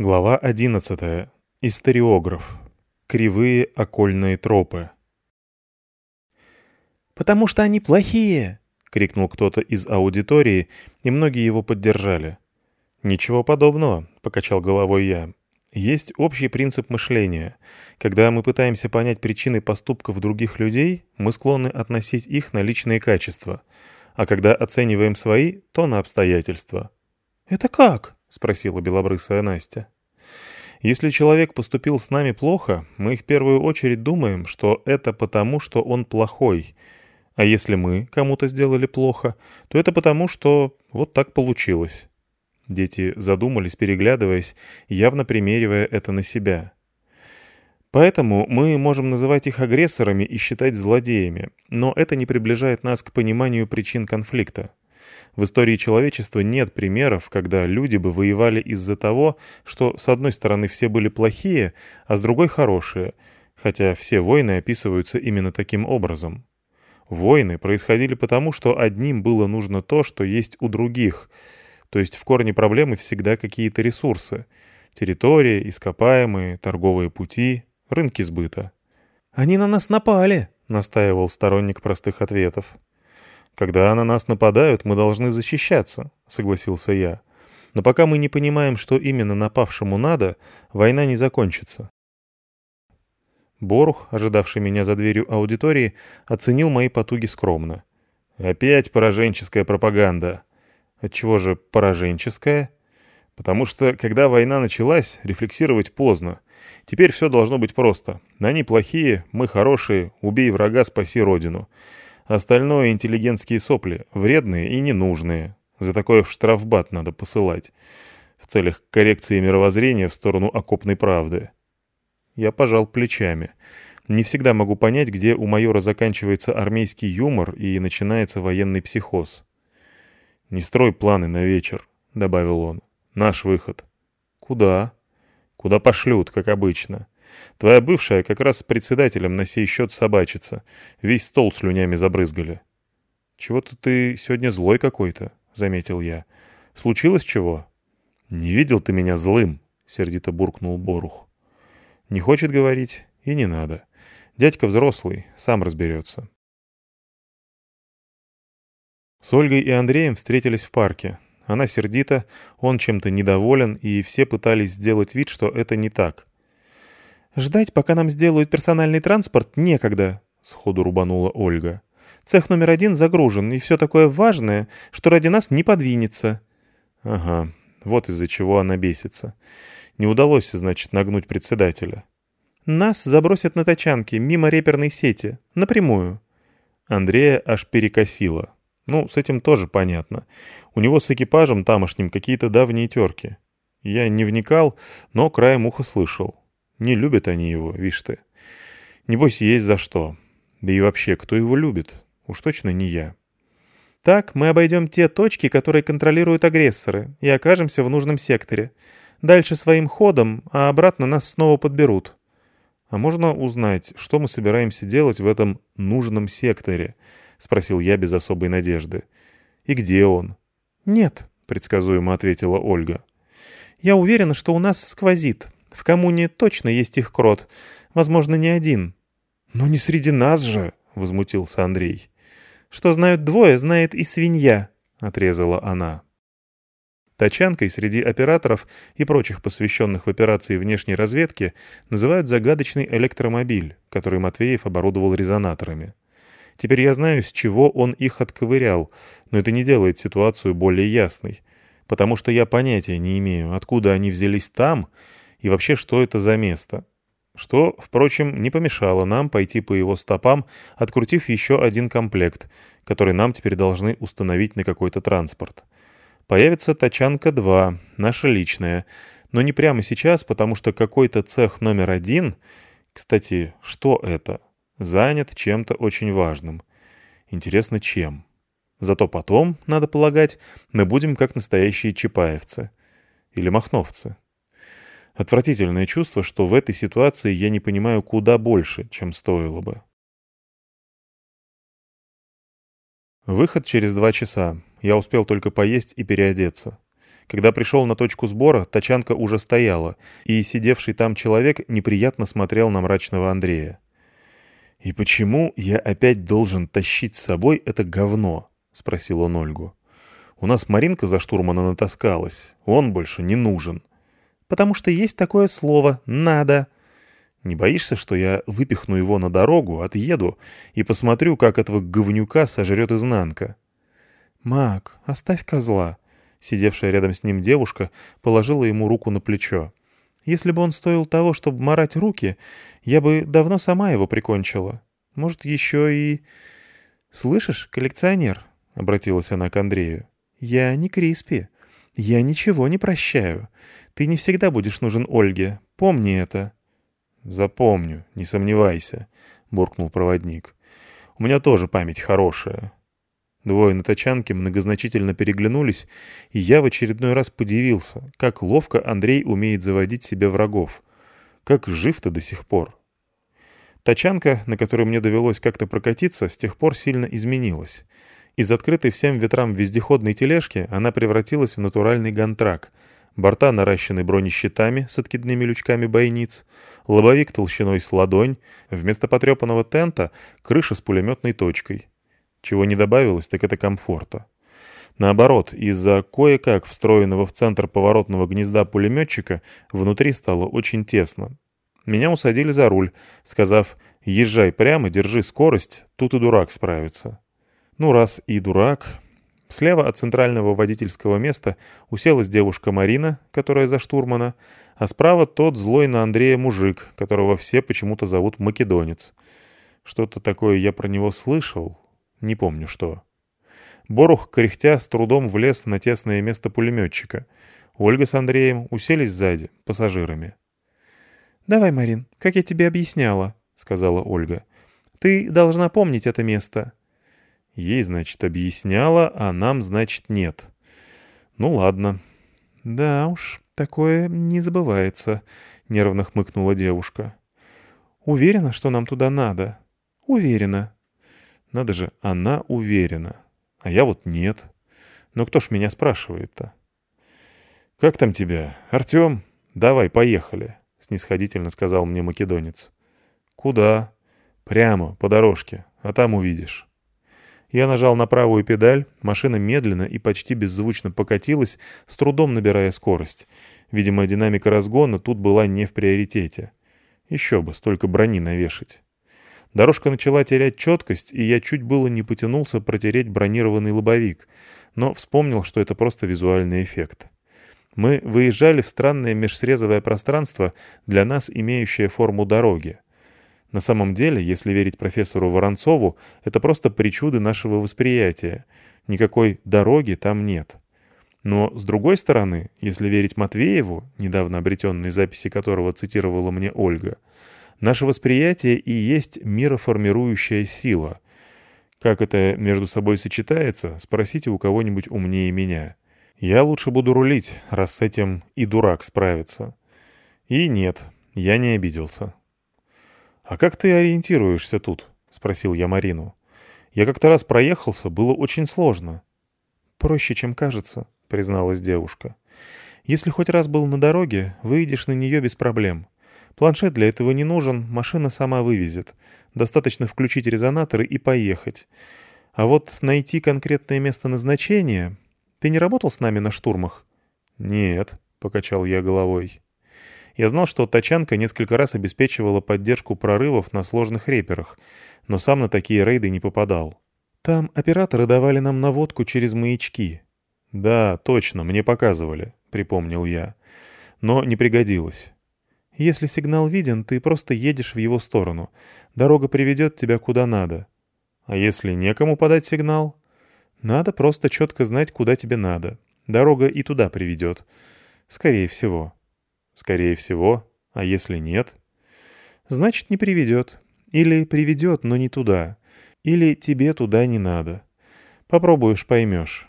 Глава 11. Историограф. Кривые окольные тропы. «Потому что они плохие!» — крикнул кто-то из аудитории, и многие его поддержали. «Ничего подобного», — покачал головой я. «Есть общий принцип мышления. Когда мы пытаемся понять причины поступков других людей, мы склонны относить их на личные качества, а когда оцениваем свои, то на обстоятельства». «Это как?» — спросила белобрысая Настя. «Если человек поступил с нами плохо, мы в первую очередь думаем, что это потому, что он плохой. А если мы кому-то сделали плохо, то это потому, что вот так получилось». Дети задумались, переглядываясь, явно примеривая это на себя. Поэтому мы можем называть их агрессорами и считать злодеями, но это не приближает нас к пониманию причин конфликта. В истории человечества нет примеров, когда люди бы воевали из-за того, что с одной стороны все были плохие, а с другой хорошие, хотя все войны описываются именно таким образом. Войны происходили потому, что одним было нужно то, что есть у других, то есть в корне проблемы всегда какие-то ресурсы — территории, ископаемые, торговые пути, рынки сбыта. «Они на нас напали», — настаивал сторонник простых ответов. «Когда на нас нападают, мы должны защищаться», — согласился я. «Но пока мы не понимаем, что именно напавшему надо, война не закончится». Борух, ожидавший меня за дверью аудитории, оценил мои потуги скромно. «Опять пораженческая пропаганда». «Отчего же пораженческая?» «Потому что, когда война началась, рефлексировать поздно. Теперь все должно быть просто. Они плохие, мы хорошие, убей врага, спаси родину». Остальное интеллигентские сопли, вредные и ненужные. За такое в штрафбат надо посылать. В целях коррекции мировоззрения в сторону окопной правды. Я пожал плечами. Не всегда могу понять, где у майора заканчивается армейский юмор и начинается военный психоз. «Не строй планы на вечер», — добавил он. «Наш выход». «Куда?» «Куда пошлют, как обычно. Твоя бывшая как раз с председателем на сей счет собачится. Весь стол слюнями забрызгали. «Чего-то ты сегодня злой какой-то», — заметил я. «Случилось чего?» «Не видел ты меня злым», — сердито буркнул Борух. «Не хочет говорить, и не надо. Дядька взрослый, сам разберется». С Ольгой и Андреем встретились в парке. Она сердита, он чем-то недоволен, и все пытались сделать вид, что это не так. «Ждать, пока нам сделают персональный транспорт, некогда», — сходу рубанула Ольга. «Цех номер один загружен, и все такое важное, что ради нас не подвинется». «Ага, вот из-за чего она бесится. Не удалось, значит, нагнуть председателя». «Нас забросят на тачанке, мимо реперной сети, напрямую». Андрея аж перекосило. Ну, с этим тоже понятно. У него с экипажем тамошним какие-то давние терки. Я не вникал, но краем уха слышал. Не любят они его, вишь ты. Небось, есть за что. Да и вообще, кто его любит? Уж точно не я. Так мы обойдем те точки, которые контролируют агрессоры, и окажемся в нужном секторе. Дальше своим ходом, а обратно нас снова подберут. А можно узнать, что мы собираемся делать в этом нужном секторе? Спросил я без особой надежды. И где он? Нет, предсказуемо ответила Ольга. Я уверена, что у нас сквозит. В коммуне точно есть их крот. Возможно, не один». «Но не среди нас же!» — возмутился Андрей. «Что знают двое, знает и свинья», — отрезала она. Тачанкой среди операторов и прочих посвященных в операции внешней разведки называют загадочный электромобиль, который Матвеев оборудовал резонаторами. Теперь я знаю, с чего он их отковырял, но это не делает ситуацию более ясной, потому что я понятия не имею, откуда они взялись там и вообще, что это за место. Что, впрочем, не помешало нам пойти по его стопам, открутив еще один комплект, который нам теперь должны установить на какой-то транспорт. Появится «Тачанка-2», наша личная, но не прямо сейчас, потому что какой-то цех номер один, кстати, что это, занят чем-то очень важным. Интересно, чем? Зато потом, надо полагать, мы будем как настоящие чапаевцы. Или махновцы. Отвратительное чувство, что в этой ситуации я не понимаю куда больше, чем стоило бы. Выход через два часа. Я успел только поесть и переодеться. Когда пришел на точку сбора, тачанка уже стояла, и сидевший там человек неприятно смотрел на мрачного Андрея. «И почему я опять должен тащить с собой это говно?» — спросил он Ольгу. «У нас Маринка за штурмана натаскалась. Он больше не нужен». «Потому что есть такое слово «надо». Не боишься, что я выпихну его на дорогу, отъеду и посмотрю, как этого говнюка сожрет изнанка?» «Мак, оставь козла», Сидевшая рядом с ним девушка положила ему руку на плечо. «Если бы он стоил того, чтобы марать руки, я бы давно сама его прикончила. Может, еще и...» «Слышишь, коллекционер?» — обратилась она к Андрею. «Я не Криспи. Я ничего не прощаю. Ты не всегда будешь нужен Ольге. Помни это». «Запомню, не сомневайся», — буркнул проводник. «У меня тоже память хорошая. Двое на тачанке многозначительно переглянулись, и я в очередной раз подивился, как ловко Андрей умеет заводить себе врагов. Как жив-то до сих пор. Тачанка, на которой мне довелось как-то прокатиться, с тех пор сильно изменилась. Из открытой всем ветрам вездеходной тележки она превратилась в натуральный гантрак. Борта наращены бронещитами с откидными лючками бойниц, лобовик толщиной с ладонь, вместо потрепанного тента — крыша с пулеметной точкой. Чего не добавилось, так это комфорта. Наоборот, из-за кое-как встроенного в центр поворотного гнезда пулеметчика внутри стало очень тесно. Меня усадили за руль, сказав «Езжай прямо, держи скорость, тут и дурак справится». Ну, раз и дурак... Слева от центрального водительского места уселась девушка Марина, которая за штурмана, а справа тот злой на Андрея мужик, которого все почему-то зовут Македонец. Что-то такое я про него слышал, не помню что. Борух, кряхтя, с трудом влез на тесное место пулеметчика. Ольга с Андреем уселись сзади, пассажирами. «Давай, Марин, как я тебе объясняла», — сказала Ольга. «Ты должна помнить это место». Ей, значит, объясняла, а нам, значит, нет. Ну ладно. «Да уж, такое не забывается», — нервно хмыкнула девушка. «Уверена, что нам туда надо?» «Уверена», надо же, она уверена. А я вот нет. Но кто ж меня спрашивает-то? «Как там тебя? Артем? Давай, поехали», — снисходительно сказал мне македонец. «Куда?» «Прямо, по дорожке, а там увидишь». Я нажал на правую педаль, машина медленно и почти беззвучно покатилась, с трудом набирая скорость. Видимо, динамика разгона тут была не в приоритете. Еще бы, столько брони навешать. Дорожка начала терять четкость, и я чуть было не потянулся протереть бронированный лобовик, но вспомнил, что это просто визуальный эффект. Мы выезжали в странное межсрезовое пространство, для нас имеющее форму дороги. На самом деле, если верить профессору Воронцову, это просто причуды нашего восприятия. Никакой дороги там нет. Но, с другой стороны, если верить Матвееву, недавно обретенной записи которого цитировала мне Ольга, Наше восприятие и есть мироформирующая сила. Как это между собой сочетается, спросите у кого-нибудь умнее меня. Я лучше буду рулить, раз с этим и дурак справится. И нет, я не обиделся. «А как ты ориентируешься тут?» — спросил я Марину. «Я как-то раз проехался, было очень сложно». «Проще, чем кажется», — призналась девушка. «Если хоть раз был на дороге, выйдешь на нее без проблем. Планшет для этого не нужен, машина сама вывезет. Достаточно включить резонаторы и поехать. А вот найти конкретное место назначения... Ты не работал с нами на штурмах? Нет, покачал я головой. Я знал, что тачанка несколько раз обеспечивала поддержку прорывов на сложных реперах, но сам на такие рейды не попадал. Там операторы давали нам наводку через маячки. Да, точно, мне показывали, припомнил я. Но не пригодилось. Если сигнал виден, ты просто едешь в его сторону. Дорога приведет тебя куда надо. А если некому подать сигнал? Надо просто четко знать, куда тебе надо. Дорога и туда приведет. Скорее всего. Скорее всего. А если нет? Значит, не приведет. Или приведет, но не туда. Или тебе туда не надо. Попробуешь, поймешь.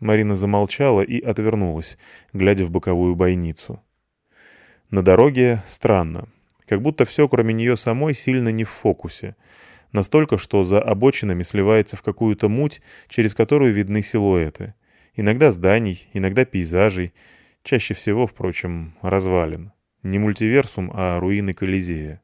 Марина замолчала и отвернулась, глядя в боковую бойницу. На дороге странно. Как будто все, кроме нее самой, сильно не в фокусе. Настолько, что за обочинами сливается в какую-то муть, через которую видны силуэты. Иногда зданий, иногда пейзажей, чаще всего, впрочем, развалин. Не мультиверсум, а руины Колизея.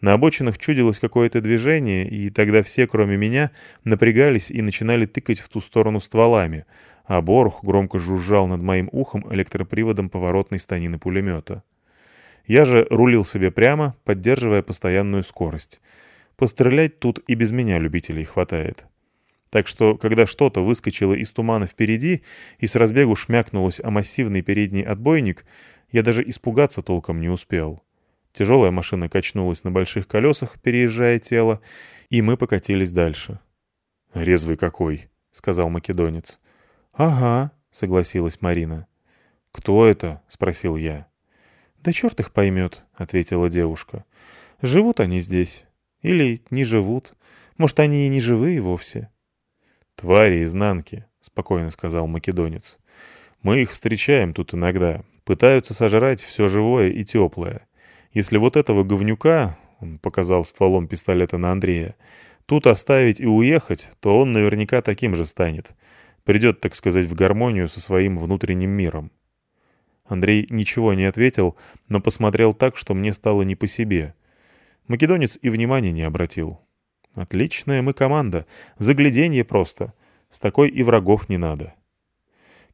На обочинах чудилось какое-то движение, и тогда все, кроме меня, напрягались и начинали тыкать в ту сторону стволами, а Борух громко жужжал над моим ухом электроприводом поворотной станины пулемета. Я же рулил себе прямо, поддерживая постоянную скорость. Пострелять тут и без меня любителей хватает. Так что, когда что-то выскочило из тумана впереди и с разбегу шмякнулось о массивный передний отбойник, я даже испугаться толком не успел. Тяжелая машина качнулась на больших колесах, переезжая тело, и мы покатились дальше. «Резвый какой!» — сказал македонец. «Ага», — согласилась Марина. «Кто это?» — спросил я. «Да черт их поймет», — ответила девушка. «Живут они здесь. Или не живут. Может, они и не живые вовсе». «Твари изнанки», — спокойно сказал македонец. «Мы их встречаем тут иногда. Пытаются сожрать все живое и теплое. Если вот этого говнюка, он показал стволом пистолета на Андрея, тут оставить и уехать, то он наверняка таким же станет. Придет, так сказать, в гармонию со своим внутренним миром. Андрей ничего не ответил, но посмотрел так, что мне стало не по себе. Македонец и внимания не обратил. Отличная мы команда. Загляденье просто. С такой и врагов не надо.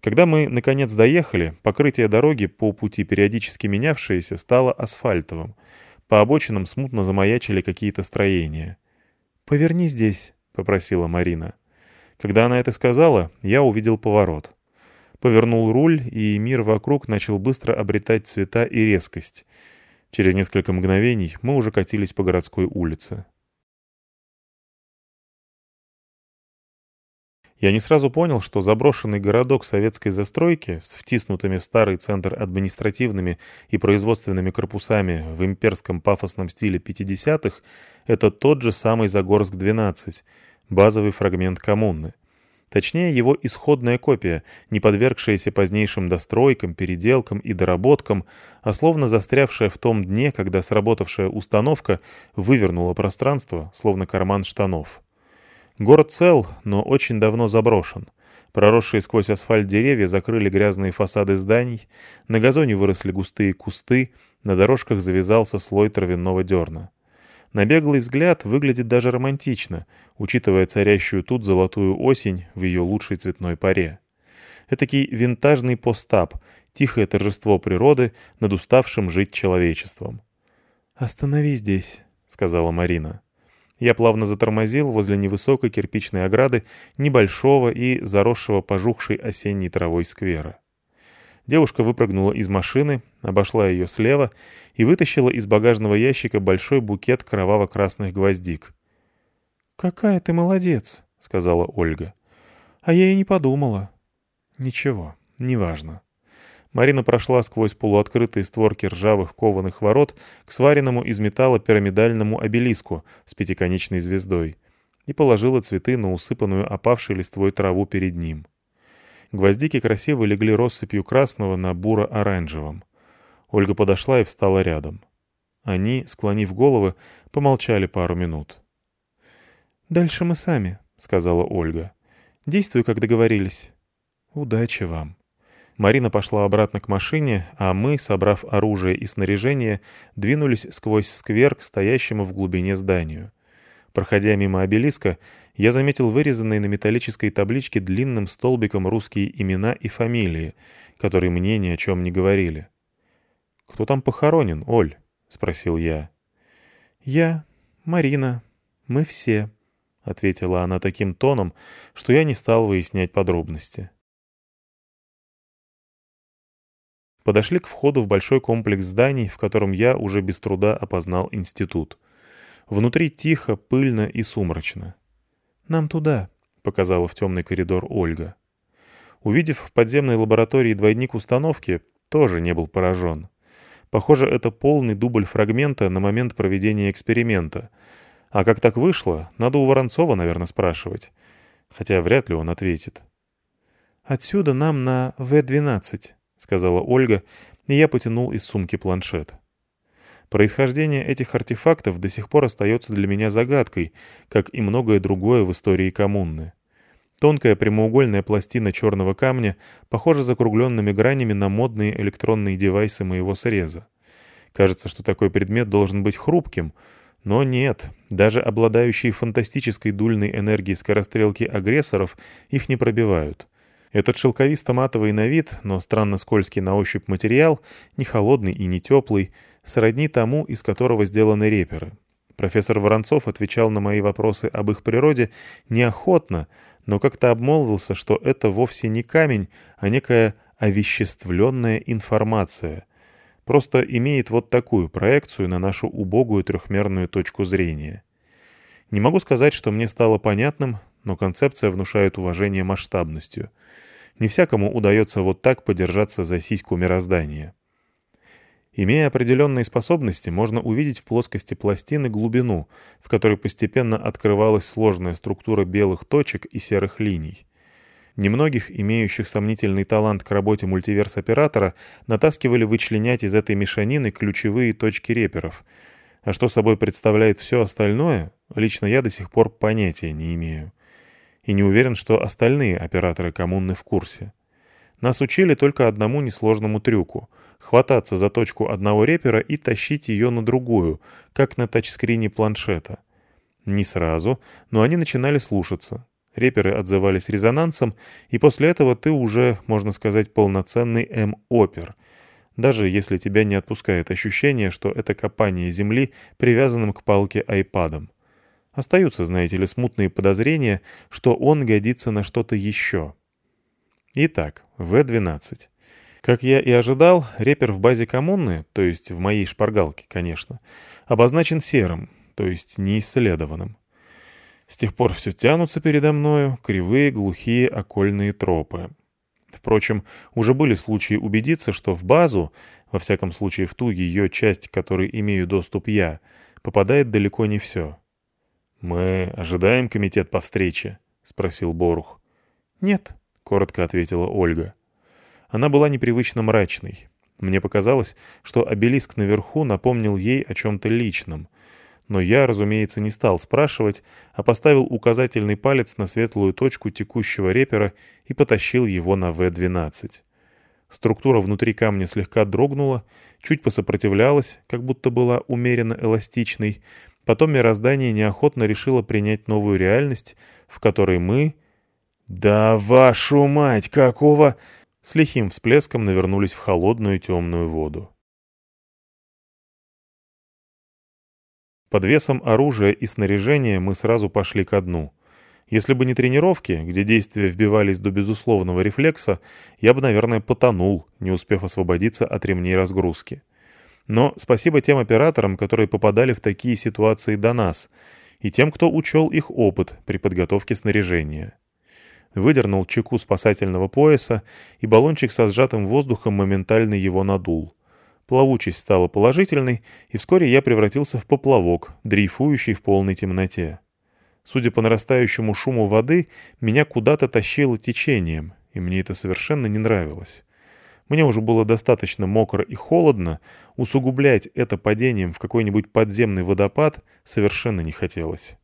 Когда мы, наконец, доехали, покрытие дороги, по пути периодически менявшееся, стало асфальтовым. По обочинам смутно замаячили какие-то строения. «Поверни здесь», — попросила Марина. Когда она это сказала, я увидел поворот. Повернул руль, и мир вокруг начал быстро обретать цвета и резкость. Через несколько мгновений мы уже катились по городской улице. Я не сразу понял, что заброшенный городок советской застройки с втиснутыми в старый центр административными и производственными корпусами в имперском пафосном стиле 50-х — это тот же самый Загорск-12, базовый фрагмент коммуны. Точнее, его исходная копия, не подвергшаяся позднейшим достройкам, переделкам и доработкам, а словно застрявшая в том дне, когда сработавшая установка вывернула пространство, словно карман штанов. Город цел, но очень давно заброшен. Проросшие сквозь асфальт деревья закрыли грязные фасады зданий, на газоне выросли густые кусты, на дорожках завязался слой травяного дерна. На беглый взгляд выглядит даже романтично, учитывая царящую тут золотую осень в ее лучшей цветной паре. Этакий винтажный постап, тихое торжество природы над уставшим жить человечеством. «Останови здесь», — сказала Марина. Я плавно затормозил возле невысокой кирпичной ограды небольшого и заросшего пожухшей осенней травой сквера. Девушка выпрыгнула из машины, обошла ее слева и вытащила из багажного ящика большой букет кроваво-красных гвоздик. «Какая ты молодец», — сказала Ольга. «А я и не подумала». «Ничего, неважно». Марина прошла сквозь полуоткрытые створки ржавых кованых ворот к сваренному из металла пирамидальному обелиску с пятиконечной звездой и положила цветы на усыпанную опавшей листвой траву перед ним. Гвоздики красиво легли россыпью красного на буро-оранжевом. Ольга подошла и встала рядом. Они, склонив головы, помолчали пару минут. «Дальше мы сами», — сказала Ольга. «Действуй, как договорились. Удачи вам». Марина пошла обратно к машине, а мы, собрав оружие и снаряжение, двинулись сквозь сквер к стоящему в глубине зданию. Проходя мимо обелиска, я заметил вырезанные на металлической табличке длинным столбиком русские имена и фамилии, которые мне ни о чем не говорили. «Кто там похоронен, Оль?» — спросил я. «Я, Марина, мы все», — ответила она таким тоном, что я не стал выяснять подробности. Подошли к входу в большой комплекс зданий, в котором я уже без труда опознал институт. Внутри тихо, пыльно и сумрачно. «Нам туда», — показала в темный коридор Ольга. Увидев в подземной лаборатории двойник установки, тоже не был поражен. Похоже, это полный дубль фрагмента на момент проведения эксперимента. А как так вышло, надо у Воронцова, наверное, спрашивать. Хотя вряд ли он ответит. «Отсюда нам на В-12», — сказала Ольга, и я потянул из сумки планшет. Происхождение этих артефактов до сих пор остается для меня загадкой, как и многое другое в истории коммуны. Тонкая прямоугольная пластина черного камня похожа закругленными гранями на модные электронные девайсы моего среза. Кажется, что такой предмет должен быть хрупким, но нет, даже обладающие фантастической дульной энергией скорострелки агрессоров их не пробивают. Этот шелковисто-матовый на вид, но странно скользкий на ощупь материал, не холодный и не теплый, сродни тому, из которого сделаны реперы. Профессор Воронцов отвечал на мои вопросы об их природе неохотно, но как-то обмолвился, что это вовсе не камень, а некая овеществленная информация. Просто имеет вот такую проекцию на нашу убогую трехмерную точку зрения. Не могу сказать, что мне стало понятным, но концепция внушает уважение масштабностью. Не всякому удается вот так подержаться за сиську мироздания. Имея определенные способности, можно увидеть в плоскости пластины глубину, в которой постепенно открывалась сложная структура белых точек и серых линий. Немногих, имеющих сомнительный талант к работе мультиверс-оператора, натаскивали вычленять из этой мешанины ключевые точки реперов. А что собой представляет все остальное, лично я до сих пор понятия не имею. И не уверен, что остальные операторы коммуны в курсе. Нас учили только одному несложному трюку — хвататься за точку одного репера и тащить ее на другую, как на тачскрине планшета. Не сразу, но они начинали слушаться. Реперы отзывались резонансом, и после этого ты уже, можно сказать, полноценный М-опер, даже если тебя не отпускает ощущение, что это копание земли привязанным к палке айпадом. Остаются, знаете ли, смутные подозрения, что он годится на что-то еще. Итак, В-12. Как я и ожидал, репер в базе коммуны, то есть в моей шпаргалке, конечно, обозначен серым, то есть неисследованным. С тех пор все тянутся передо мною кривые, глухие окольные тропы. Впрочем, уже были случаи убедиться, что в базу, во всяком случае в ту ее часть, к которой имею доступ я, попадает далеко не все. «Мы ожидаем комитет по встрече?» — спросил Борух. «Нет», — коротко ответила Ольга. Она была непривычно мрачной. Мне показалось, что обелиск наверху напомнил ей о чем-то личном. Но я, разумеется, не стал спрашивать, а поставил указательный палец на светлую точку текущего репера и потащил его на В-12. Структура внутри камня слегка дрогнула, чуть посопротивлялась, как будто была умеренно эластичной. Потом мироздание неохотно решило принять новую реальность, в которой мы... «Да вашу мать, какого...» с лихим всплеском навернулись в холодную темную воду. Под весом оружия и снаряжения мы сразу пошли ко дну. Если бы не тренировки, где действия вбивались до безусловного рефлекса, я бы, наверное, потонул, не успев освободиться от ремней разгрузки. Но спасибо тем операторам, которые попадали в такие ситуации до нас, и тем, кто учел их опыт при подготовке снаряжения выдернул чеку спасательного пояса, и баллончик со сжатым воздухом моментально его надул. Плавучесть стала положительной, и вскоре я превратился в поплавок, дрейфующий в полной темноте. Судя по нарастающему шуму воды, меня куда-то тащило течением, и мне это совершенно не нравилось. Мне уже было достаточно мокро и холодно, усугублять это падением в какой-нибудь подземный водопад совершенно не хотелось.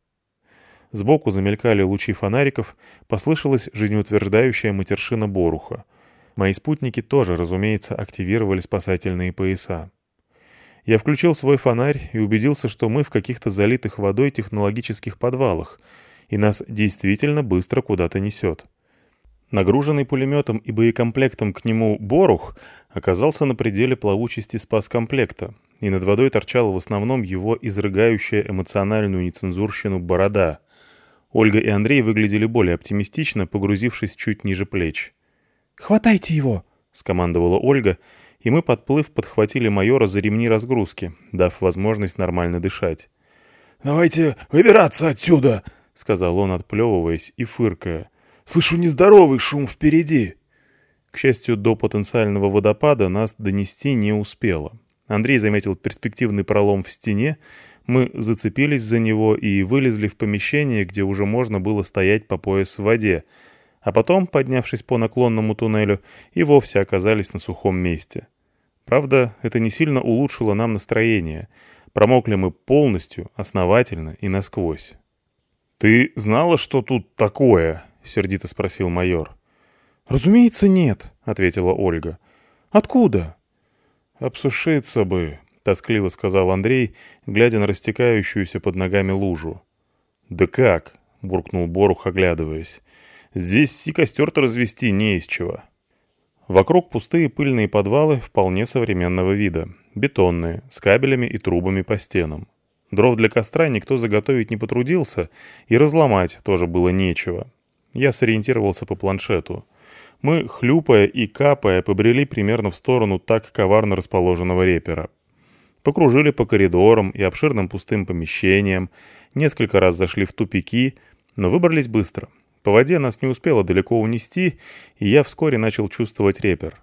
Сбоку замелькали лучи фонариков, послышалась жизнеутверждающая матершина Боруха. Мои спутники тоже, разумеется, активировали спасательные пояса. Я включил свой фонарь и убедился, что мы в каких-то залитых водой технологических подвалах, и нас действительно быстро куда-то несет. Нагруженный пулеметом и боекомплектом к нему «Борух» оказался на пределе плавучести спаскомплекта, и над водой торчала в основном его изрыгающая эмоциональную нецензурщину борода — Ольга и Андрей выглядели более оптимистично, погрузившись чуть ниже плеч. «Хватайте его!» — скомандовала Ольга, и мы, подплыв, подхватили майора за ремни разгрузки, дав возможность нормально дышать. «Давайте выбираться отсюда!» — сказал он, отплевываясь и фыркая. «Слышу нездоровый шум впереди!» К счастью, до потенциального водопада нас донести не успело. Андрей заметил перспективный пролом в стене, мы зацепились за него и вылезли в помещение, где уже можно было стоять по пояс в воде, а потом, поднявшись по наклонному туннелю, и вовсе оказались на сухом месте. Правда, это не сильно улучшило нам настроение. Промокли мы полностью, основательно и насквозь. «Ты знала, что тут такое?» — сердито спросил майор. «Разумеется, нет», — ответила Ольга. «Откуда?» «Обсушиться бы», — тоскливо сказал Андрей, глядя на растекающуюся под ногами лужу. «Да как?» — буркнул Борух, оглядываясь. «Здесь и костер-то развести не из чего». Вокруг пустые пыльные подвалы вполне современного вида. Бетонные, с кабелями и трубами по стенам. Дров для костра никто заготовить не потрудился, и разломать тоже было нечего. Я сориентировался по планшету. Мы, хлюпая и капая, побрели примерно в сторону так коварно расположенного репера. Покружили по коридорам и обширным пустым помещениям, несколько раз зашли в тупики, но выбрались быстро. По воде нас не успело далеко унести, и я вскоре начал чувствовать репер.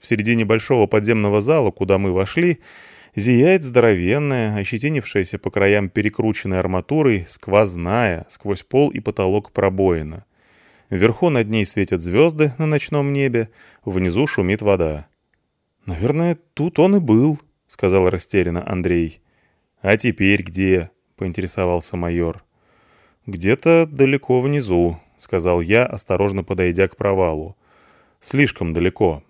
В середине большого подземного зала, куда мы вошли, зияет здоровенная, ощетинившаяся по краям перекрученной арматурой, сквозная, сквозь пол и потолок пробоина. Вверху над ней светят звезды на ночном небе, внизу шумит вода. «Наверное, тут он и был», — сказал растерянно Андрей. «А теперь где?» — поинтересовался майор. «Где-то далеко внизу», — сказал я, осторожно подойдя к провалу. «Слишком далеко».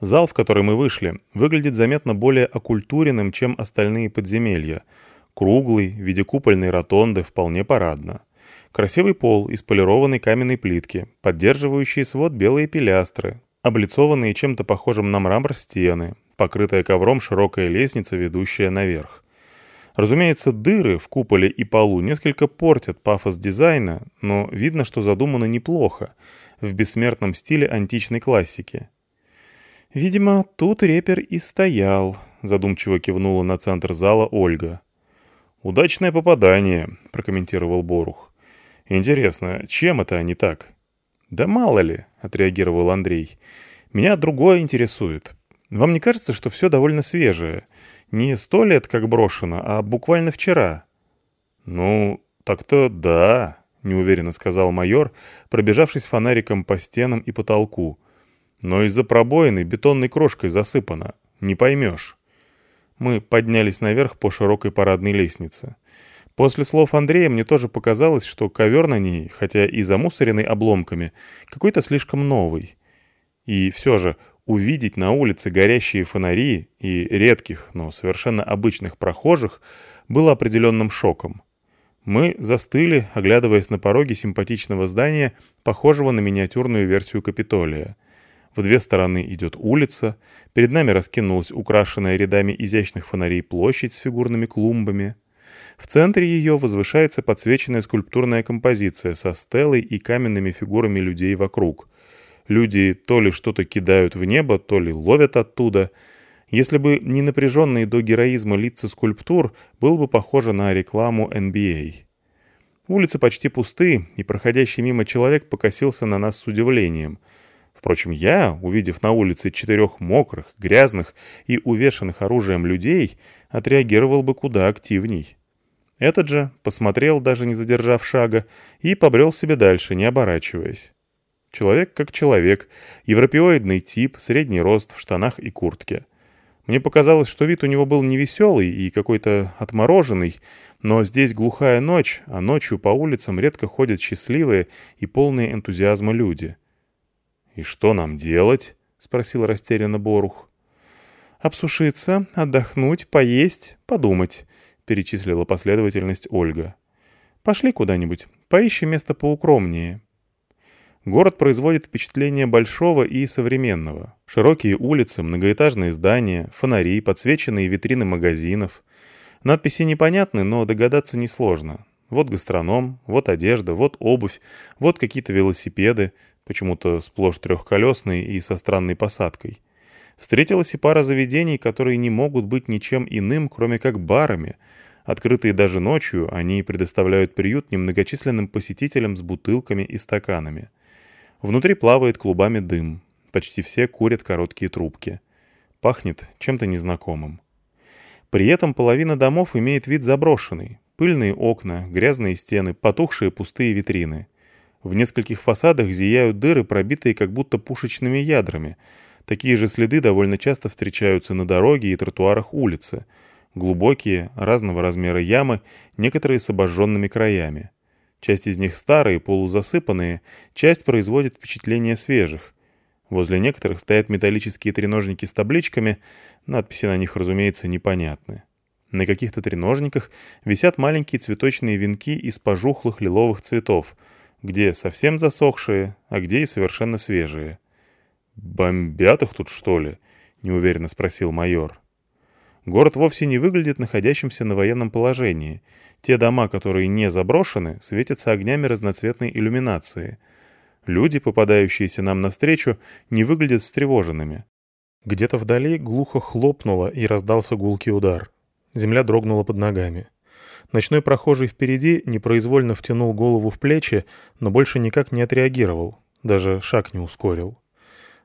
Зал, в который мы вышли, выглядит заметно более окультуренным, чем остальные подземелья. Круглый, в виде купольной ротонды, вполне парадно. Красивый пол из полированной каменной плитки, поддерживающие свод белые пилястры, облицованные чем-то похожим на мрамор стены, покрытая ковром широкая лестница, ведущая наверх. Разумеется, дыры в куполе и полу несколько портят пафос дизайна, но видно, что задумано неплохо, в бессмертном стиле античной классики. «Видимо, тут репер и стоял», — задумчиво кивнула на центр зала Ольга. «Удачное попадание», — прокомментировал Борух. «Интересно, чем это они так?» «Да мало ли», — отреагировал Андрей. «Меня другое интересует. Вам не кажется, что все довольно свежее? Не сто лет как брошено, а буквально вчера?» «Ну, так-то да», — неуверенно сказал майор, пробежавшись фонариком по стенам и потолку. «Но из-за пробоины бетонной крошкой засыпано. Не поймешь». Мы поднялись наверх по широкой парадной лестнице. После слов Андрея мне тоже показалось, что ковер на ней, хотя и замусоренный обломками, какой-то слишком новый. И все же увидеть на улице горящие фонари и редких, но совершенно обычных прохожих было определенным шоком. Мы застыли, оглядываясь на пороге симпатичного здания, похожего на миниатюрную версию Капитолия. В две стороны идет улица, перед нами раскинулась украшенная рядами изящных фонарей площадь с фигурными клумбами — в центре ее возвышается подсвеченная скульптурная композиция со стелой и каменными фигурами людей вокруг. Люди то ли что-то кидают в небо, то ли ловят оттуда. Если бы не напряженные до героизма лица скульптур, было бы похоже на рекламу NBA. Улицы почти пусты, и проходящий мимо человек покосился на нас с удивлением. Впрочем, я, увидев на улице четырех мокрых, грязных и увешанных оружием людей, отреагировал бы куда активней. Этот же посмотрел, даже не задержав шага, и побрел себе дальше, не оборачиваясь. Человек как человек, европеоидный тип, средний рост, в штанах и куртке. Мне показалось, что вид у него был невеселый и какой-то отмороженный, но здесь глухая ночь, а ночью по улицам редко ходят счастливые и полные энтузиазма люди. «И что нам делать?» — спросил растерянно Борух. «Обсушиться, отдохнуть, поесть, подумать», перечислила последовательность Ольга. «Пошли куда-нибудь, поищем место поукромнее». Город производит впечатление большого и современного. Широкие улицы, многоэтажные здания, фонари, подсвеченные витрины магазинов. Надписи непонятны, но догадаться несложно. Вот гастроном, вот одежда, вот обувь, вот какие-то велосипеды, почему-то сплошь трехколесные и со странной посадкой. Встретилась и пара заведений, которые не могут быть ничем иным, кроме как барами — Открытые даже ночью, они предоставляют приют немногочисленным посетителям с бутылками и стаканами. Внутри плавает клубами дым. Почти все курят короткие трубки. Пахнет чем-то незнакомым. При этом половина домов имеет вид заброшенный. Пыльные окна, грязные стены, потухшие пустые витрины. В нескольких фасадах зияют дыры, пробитые как будто пушечными ядрами. Такие же следы довольно часто встречаются на дороге и тротуарах улицы – Глубокие, разного размера ямы, некоторые с обожженными краями. Часть из них старые, полузасыпанные, часть производит впечатление свежих. Возле некоторых стоят металлические треножники с табличками, надписи на них, разумеется, непонятны. На каких-то треножниках висят маленькие цветочные венки из пожухлых лиловых цветов, где совсем засохшие, а где и совершенно свежие. «Бомбят их тут, что ли?» — неуверенно спросил майор. Город вовсе не выглядит находящимся на военном положении. Те дома, которые не заброшены, светятся огнями разноцветной иллюминации. Люди, попадающиеся нам навстречу, не выглядят встревоженными. Где-то вдали глухо хлопнуло и раздался гулкий удар. Земля дрогнула под ногами. Ночной прохожий впереди непроизвольно втянул голову в плечи, но больше никак не отреагировал, даже шаг не ускорил.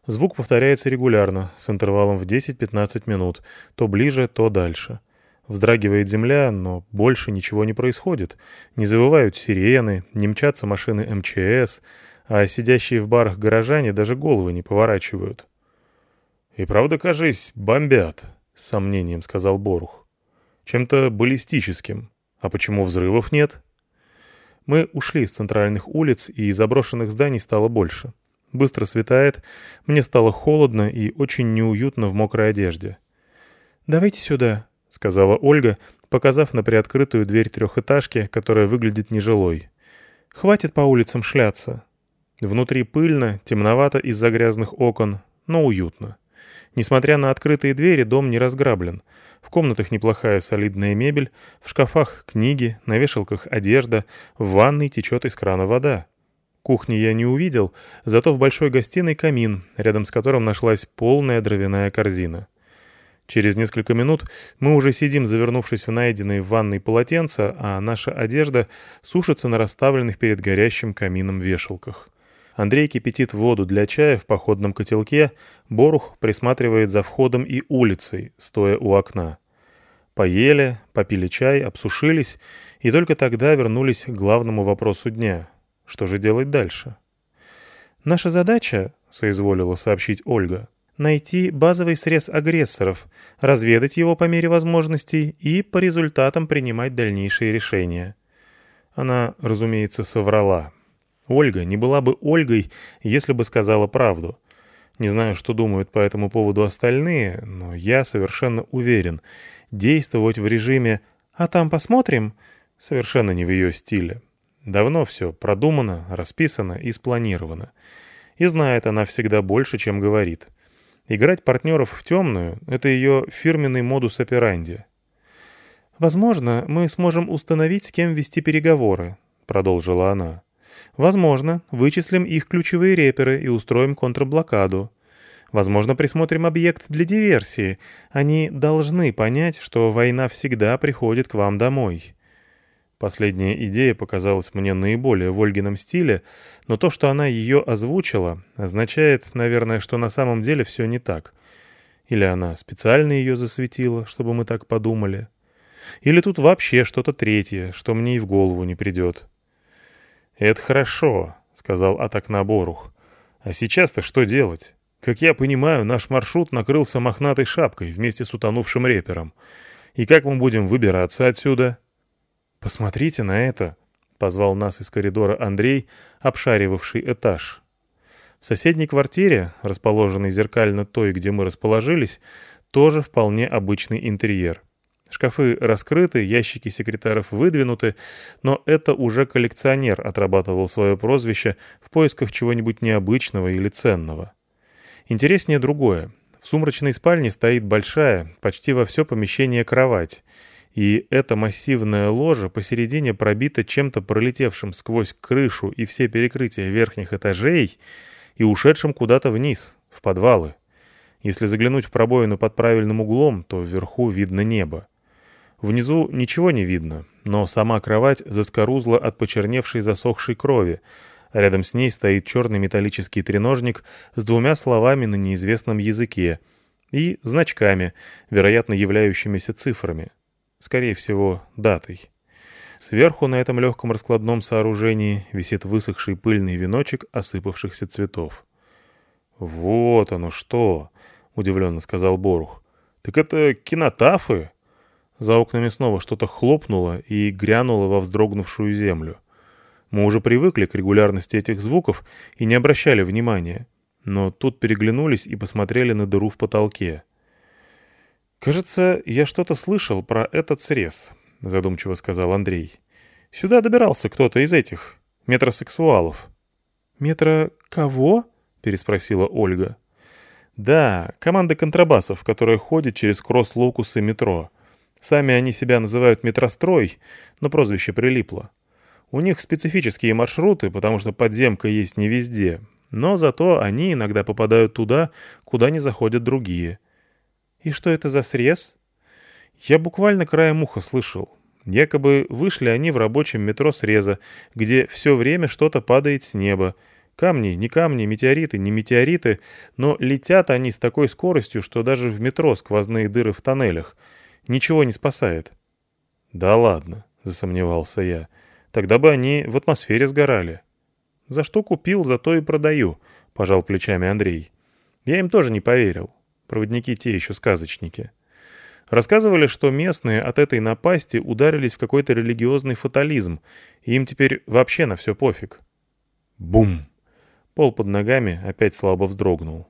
Звук повторяется регулярно, с интервалом в 10-15 минут, то ближе, то дальше. Вздрагивает земля, но больше ничего не происходит. Не завывают сирены, не мчатся машины МЧС, а сидящие в барах горожане даже головы не поворачивают. «И правда, кажись, бомбят», — с сомнением сказал Борух. «Чем-то баллистическим. А почему взрывов нет?» Мы ушли с центральных улиц, и заброшенных зданий стало больше. Быстро светает, мне стало холодно и очень неуютно в мокрой одежде. «Давайте сюда», — сказала Ольга, показав на приоткрытую дверь трехэтажки, которая выглядит нежилой. «Хватит по улицам шляться». Внутри пыльно, темновато из-за грязных окон, но уютно. Несмотря на открытые двери, дом не разграблен. В комнатах неплохая солидная мебель, в шкафах книги, на вешалках одежда, в ванной течет из крана вода. Кухни я не увидел, зато в большой гостиной камин, рядом с которым нашлась полная дровяная корзина. Через несколько минут мы уже сидим, завернувшись в найденные в ванной полотенца, а наша одежда сушится на расставленных перед горящим камином вешалках. Андрей кипятит воду для чая в походном котелке, Борух присматривает за входом и улицей, стоя у окна. Поели, попили чай, обсушились, и только тогда вернулись к главному вопросу дня что же делать дальше? «Наша задача, — соизволила сообщить Ольга, — найти базовый срез агрессоров, разведать его по мере возможностей и по результатам принимать дальнейшие решения». Она, разумеется, соврала. Ольга не была бы Ольгой, если бы сказала правду. Не знаю, что думают по этому поводу остальные, но я совершенно уверен, действовать в режиме «а там посмотрим» совершенно не в ее стиле. Давно все продумано, расписано и спланировано. И знает она всегда больше, чем говорит. Играть партнеров в темную — это ее фирменный модус операнди. «Возможно, мы сможем установить, с кем вести переговоры», — продолжила она. «Возможно, вычислим их ключевые реперы и устроим контрблокаду. Возможно, присмотрим объект для диверсии. Они должны понять, что война всегда приходит к вам домой. Последняя идея показалась мне наиболее в Ольгином стиле, но то, что она ее озвучила, означает, наверное, что на самом деле все не так. Или она специально ее засветила, чтобы мы так подумали. Или тут вообще что-то третье, что мне и в голову не придет. «Это хорошо», — сказал от окна Борух. «А сейчас-то что делать? Как я понимаю, наш маршрут накрылся мохнатой шапкой вместе с утонувшим репером. И как мы будем выбираться отсюда?» «Посмотрите на это!» — позвал нас из коридора Андрей, обшаривавший этаж. В соседней квартире, расположенной зеркально той, где мы расположились, тоже вполне обычный интерьер. Шкафы раскрыты, ящики секретаров выдвинуты, но это уже коллекционер отрабатывал свое прозвище в поисках чего-нибудь необычного или ценного. Интереснее другое. В сумрачной спальне стоит большая, почти во все помещение кровать — и эта массивная ложа посередине пробита чем-то пролетевшим сквозь крышу и все перекрытия верхних этажей и ушедшим куда-то вниз, в подвалы. Если заглянуть в пробоину под правильным углом, то вверху видно небо. Внизу ничего не видно, но сама кровать заскорузла от почерневшей засохшей крови, а рядом с ней стоит черный металлический треножник с двумя словами на неизвестном языке и значками, вероятно являющимися цифрами — скорее всего, датой. Сверху на этом легком раскладном сооружении висит высохший пыльный веночек осыпавшихся цветов. «Вот оно что!» — удивленно сказал Борух. «Так это кинотафы?» За окнами снова что-то хлопнуло и грянуло во вздрогнувшую землю. Мы уже привыкли к регулярности этих звуков и не обращали внимания. Но тут переглянулись и посмотрели на дыру в потолке. «Кажется, я что-то слышал про этот срез», — задумчиво сказал Андрей. «Сюда добирался кто-то из этих метросексуалов». «Метро кого?» — переспросила Ольга. «Да, команда контрабасов, которая ходит через кросс-локусы метро. Сами они себя называют метрострой, но прозвище прилипло. У них специфические маршруты, потому что подземка есть не везде, но зато они иногда попадают туда, куда не заходят другие. И что это за срез? Я буквально краем уха слышал. Якобы вышли они в рабочем метро среза, где все время что-то падает с неба. Камни, не камни, метеориты, не метеориты, но летят они с такой скоростью, что даже в метро сквозные дыры в тоннелях. Ничего не спасает. «Да ладно», — засомневался я. «Тогда бы они в атмосфере сгорали». «За что купил, за то и продаю», — пожал плечами Андрей. «Я им тоже не поверил. Проводники те еще сказочники». Рассказывали, что местные от этой напасти ударились в какой-то религиозный фатализм, и им теперь вообще на все пофиг. Бум! Пол под ногами опять слабо вздрогнул.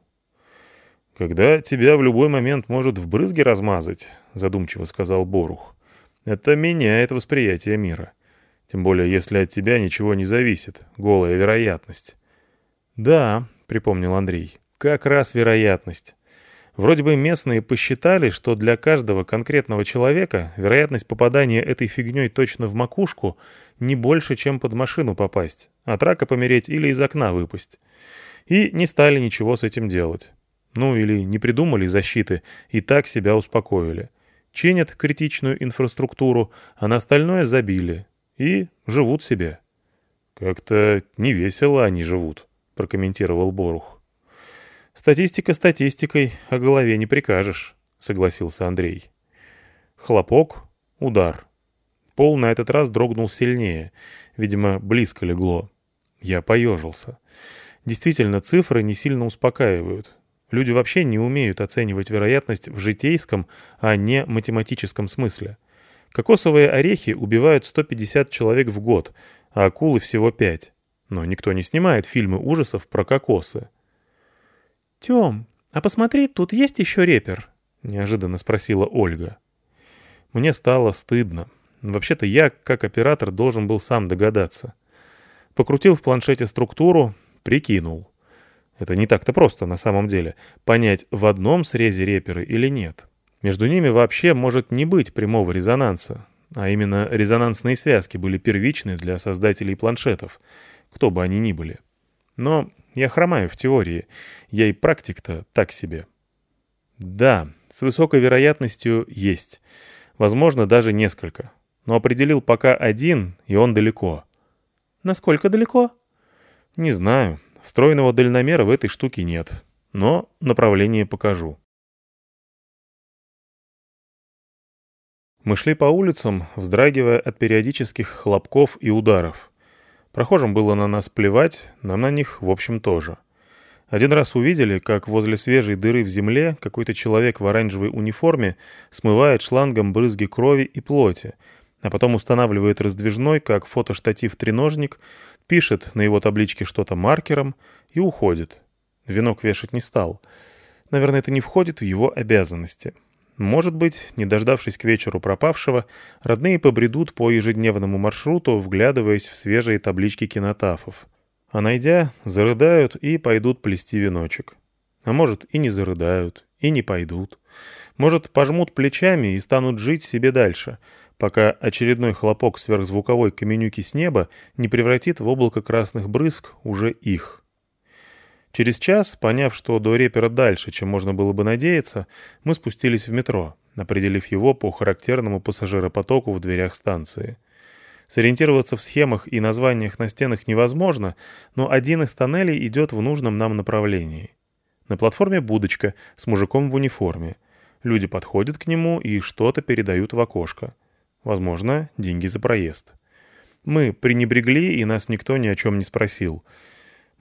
«Когда тебя в любой момент может в брызге размазать», — задумчиво сказал Борух, — «это меняет восприятие мира. Тем более, если от тебя ничего не зависит, голая вероятность». «Да», — припомнил Андрей, — «как раз вероятность. Вроде бы местные посчитали, что для каждого конкретного человека вероятность попадания этой фигней точно в макушку не больше, чем под машину попасть, от рака помереть или из окна выпасть. И не стали ничего с этим делать. Ну или не придумали защиты и так себя успокоили. Чинят критичную инфраструктуру, а на остальное забили. И живут себе. «Как-то невесело они живут», — прокомментировал Борух. «Статистика статистикой, о голове не прикажешь», — согласился Андрей. Хлопок, удар. Пол на этот раз дрогнул сильнее. Видимо, близко легло. Я поежился. Действительно, цифры не сильно успокаивают. Люди вообще не умеют оценивать вероятность в житейском, а не математическом смысле. Кокосовые орехи убивают 150 человек в год, а акулы всего 5. Но никто не снимает фильмы ужасов про кокосы. «Тем, а посмотри, тут есть еще репер?» — неожиданно спросила Ольга. Мне стало стыдно. Вообще-то я, как оператор, должен был сам догадаться. Покрутил в планшете структуру, прикинул. Это не так-то просто на самом деле, понять, в одном срезе реперы или нет. Между ними вообще может не быть прямого резонанса, а именно резонансные связки были первичны для создателей планшетов, кто бы они ни были. Но я хромаю в теории. Я и практик-то так себе. Да, с высокой вероятностью есть. Возможно, даже несколько. Но определил пока один, и он далеко. Насколько далеко? Не знаю. Встроенного дальномера в этой штуке нет. Но направление покажу. Мы шли по улицам, вздрагивая от периодических хлопков и ударов. Прохожим было на нас плевать, нам на них, в общем, тоже. Один раз увидели, как возле свежей дыры в земле какой-то человек в оранжевой униформе смывает шлангом брызги крови и плоти, а потом устанавливает раздвижной, как фотоштатив-треножник, пишет на его табличке что-то маркером и уходит. Венок вешать не стал. Наверное, это не входит в его обязанности. Может быть, не дождавшись к вечеру пропавшего, родные побредут по ежедневному маршруту, вглядываясь в свежие таблички кинотафов. А найдя, зарыдают и пойдут плести веночек. А может, и не зарыдают, и не пойдут. Может, пожмут плечами и станут жить себе дальше, пока очередной хлопок сверхзвуковой каменюки с неба не превратит в облако красных брызг уже их. Через час, поняв, что до репера дальше, чем можно было бы надеяться, мы спустились в метро, определив его по характерному пассажиропотоку в дверях станции. Сориентироваться в схемах и названиях на стенах невозможно, но один из тоннелей идет в нужном нам направлении. На платформе будочка с мужиком в униформе. Люди подходят к нему и что-то передают в окошко. Возможно, деньги за проезд. Мы пренебрегли, и нас никто ни о чем не спросил —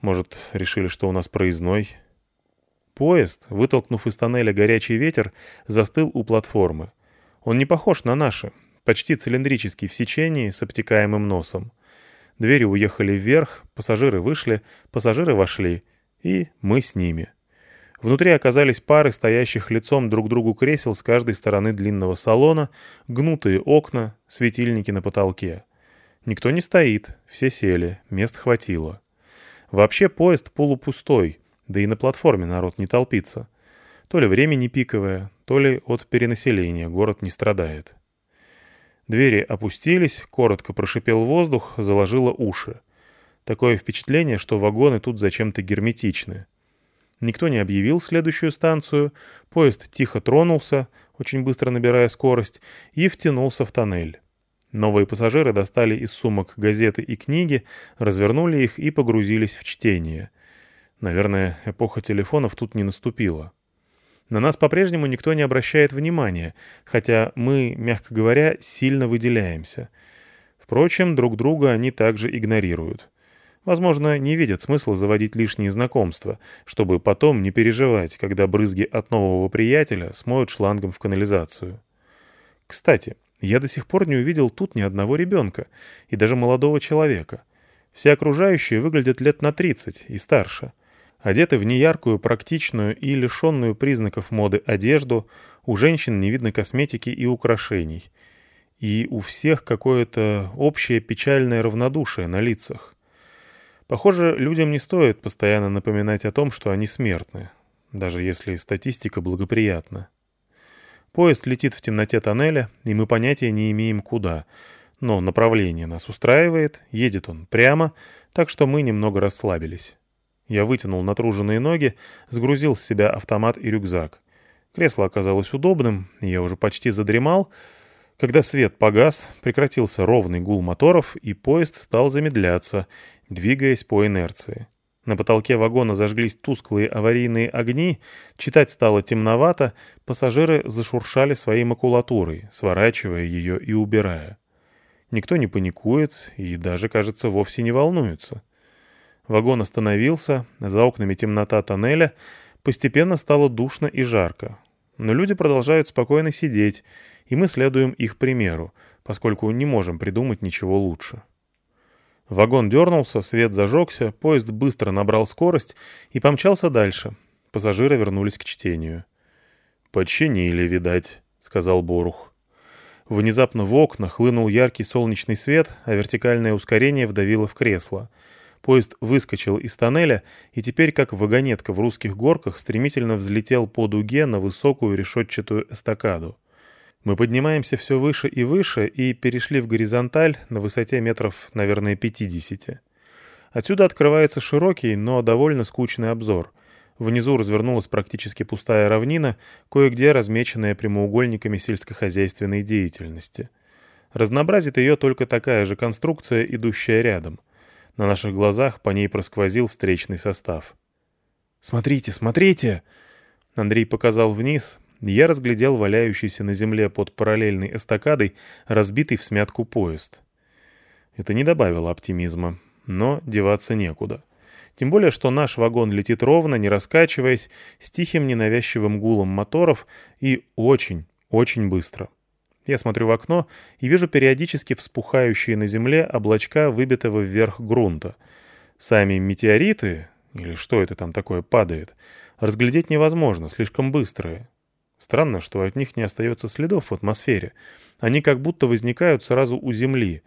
может, решили, что у нас проездной? Поезд, вытолкнув из тоннеля горячий ветер, застыл у платформы. Он не похож на наши, почти цилиндрический в сечении с обтекаемым носом. Двери уехали вверх, пассажиры вышли, пассажиры вошли, и мы с ними. Внутри оказались пары стоящих лицом друг к другу кресел с каждой стороны длинного салона, гнутые окна, светильники на потолке. Никто не стоит, все сели, мест хватило. Вообще поезд полупустой, да и на платформе народ не толпится. То ли время не пиковое, то ли от перенаселения город не страдает. Двери опустились, коротко прошипел воздух, заложило уши. Такое впечатление, что вагоны тут зачем-то герметичны. Никто не объявил следующую станцию, поезд тихо тронулся, очень быстро набирая скорость, и втянулся в тоннель. Новые пассажиры достали из сумок газеты и книги, развернули их и погрузились в чтение. Наверное, эпоха телефонов тут не наступила. На нас по-прежнему никто не обращает внимания, хотя мы, мягко говоря, сильно выделяемся. Впрочем, друг друга они также игнорируют. Возможно, не видят смысла заводить лишние знакомства, чтобы потом не переживать, когда брызги от нового приятеля смоют шлангом в канализацию. Кстати, я до сих пор не увидел тут ни одного ребенка, и даже молодого человека. Все окружающие выглядят лет на 30 и старше — Одеты в неяркую, практичную и лишенную признаков моды одежду, у женщин не видно косметики и украшений. И у всех какое-то общее печальное равнодушие на лицах. Похоже, людям не стоит постоянно напоминать о том, что они смертны, даже если статистика благоприятна. Поезд летит в темноте тоннеля, и мы понятия не имеем куда, но направление нас устраивает, едет он прямо, так что мы немного расслабились. Я вытянул натруженные ноги, сгрузил с себя автомат и рюкзак. Кресло оказалось удобным, я уже почти задремал. Когда свет погас, прекратился ровный гул моторов, и поезд стал замедляться, двигаясь по инерции. На потолке вагона зажглись тусклые аварийные огни, читать стало темновато, пассажиры зашуршали своей макулатурой, сворачивая ее и убирая. Никто не паникует и даже, кажется, вовсе не волнуется. Вагон остановился, за окнами темнота тоннеля, постепенно стало душно и жарко. Но люди продолжают спокойно сидеть, и мы следуем их примеру, поскольку не можем придумать ничего лучше. Вагон дернулся, свет зажегся, поезд быстро набрал скорость и помчался дальше. Пассажиры вернулись к чтению. «Подчинили, видать», — сказал Борух. Внезапно в окна хлынул яркий солнечный свет, а вертикальное ускорение вдавило в кресло — Поезд выскочил из тоннеля и теперь, как вагонетка в русских горках, стремительно взлетел по дуге на высокую решетчатую эстакаду. Мы поднимаемся все выше и выше и перешли в горизонталь на высоте метров, наверное, 50. Отсюда открывается широкий, но довольно скучный обзор. Внизу развернулась практически пустая равнина, кое-где размеченная прямоугольниками сельскохозяйственной деятельности. Разнообразит ее только такая же конструкция, идущая рядом — на наших глазах по ней просквозил встречный состав. «Смотрите, смотрите!» Андрей показал вниз, я разглядел валяющийся на земле под параллельной эстакадой разбитый в смятку поезд. Это не добавило оптимизма, но деваться некуда. Тем более, что наш вагон летит ровно, не раскачиваясь, с тихим ненавязчивым гулом моторов и очень, очень быстро. Я смотрю в окно и вижу периодически вспухающие на земле облачка выбитого вверх грунта. Сами метеориты, или что это там такое падает, разглядеть невозможно, слишком быстрые. Странно, что от них не остается следов в атмосфере. Они как будто возникают сразу у земли.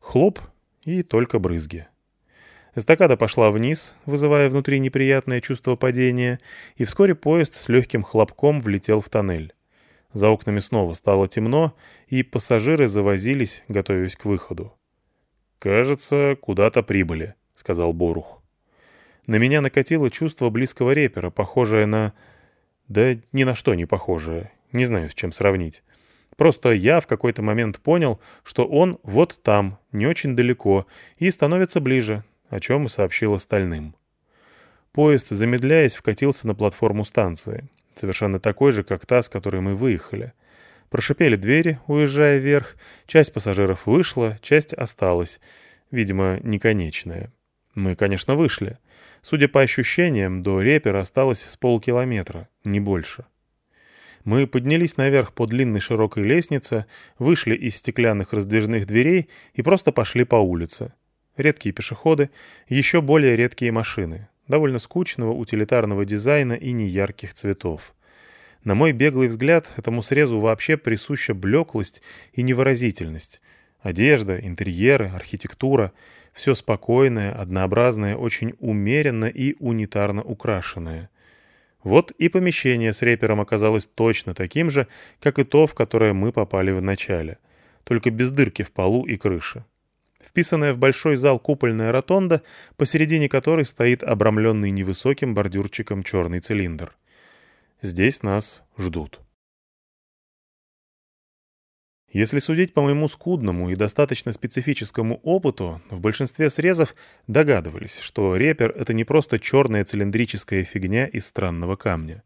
Хлоп и только брызги. Эстакада пошла вниз, вызывая внутри неприятное чувство падения, и вскоре поезд с легким хлопком влетел в тоннель. За окнами снова стало темно, и пассажиры завозились, готовясь к выходу. «Кажется, куда-то прибыли», — сказал Борух. На меня накатило чувство близкого репера, похожее на... Да ни на что не похожее. Не знаю, с чем сравнить. Просто я в какой-то момент понял, что он вот там, не очень далеко, и становится ближе, о чем и сообщил остальным. Поезд, замедляясь, вкатился на платформу станции совершенно такой же, как та, с которой мы выехали. Прошипели двери, уезжая вверх, часть пассажиров вышла, часть осталась, видимо, неконечная. Мы, конечно, вышли. Судя по ощущениям, до репера осталось с полкилометра, не больше. Мы поднялись наверх по длинной широкой лестнице, вышли из стеклянных раздвижных дверей и просто пошли по улице. редкие пешеходы, еще более редкие машины, довольно скучного утилитарного дизайна и неярких цветов. На мой беглый взгляд, этому срезу вообще присуща блеклость и невыразительность. Одежда, интерьеры, архитектура — все спокойное, однообразное, очень умеренно и унитарно украшенное. Вот и помещение с репером оказалось точно таким же, как и то, в которое мы попали в начале, только без дырки в полу и крыше. Вписанная в большой зал купольная ротонда, посередине которой стоит обрамленный невысоким бордюрчиком черный цилиндр. Здесь нас ждут. Если судить по моему скудному и достаточно специфическому опыту, в большинстве срезов догадывались, что репер — это не просто черная цилиндрическая фигня из странного камня.